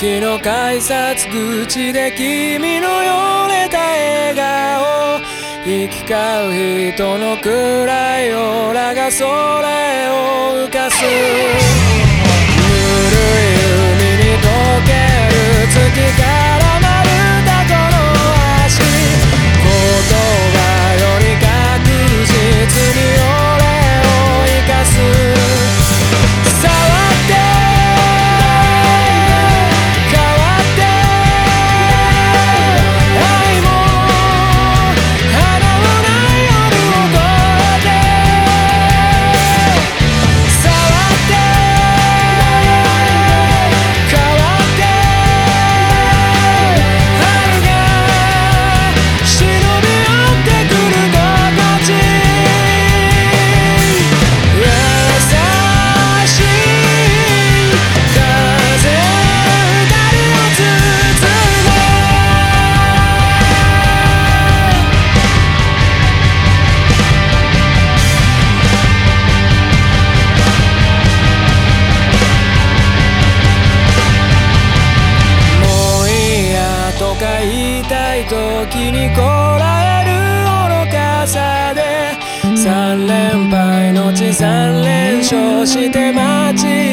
時の改札口で君のよれた笑顔。行き交う人の暗いオーラが空へを浮かす。時にこらえる愚かさで三連敗のち三連勝して街